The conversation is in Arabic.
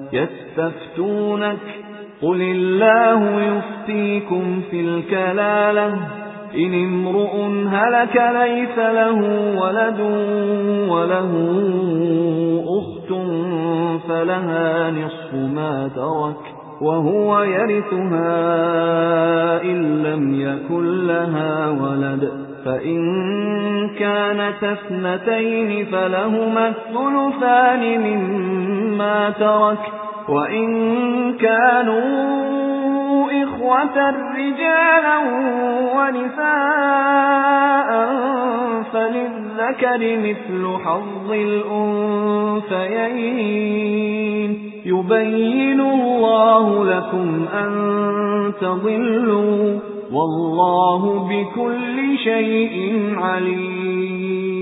يستفتونك. قل الله يفتيكم في الكلالة. إن امرؤ هلك ليس له ولد وله أخت فلها نصف ما ترك وهو يرثها إن لم يكن لها ولد. فإن كانت اثنتين فلهما الثلثان مما ترك وإن كانوا إخوة رجالا ونساء فللذكر مثل حظ الأنثيين. يبين الله لكم أن تضلوا والله بكل شيء عليم.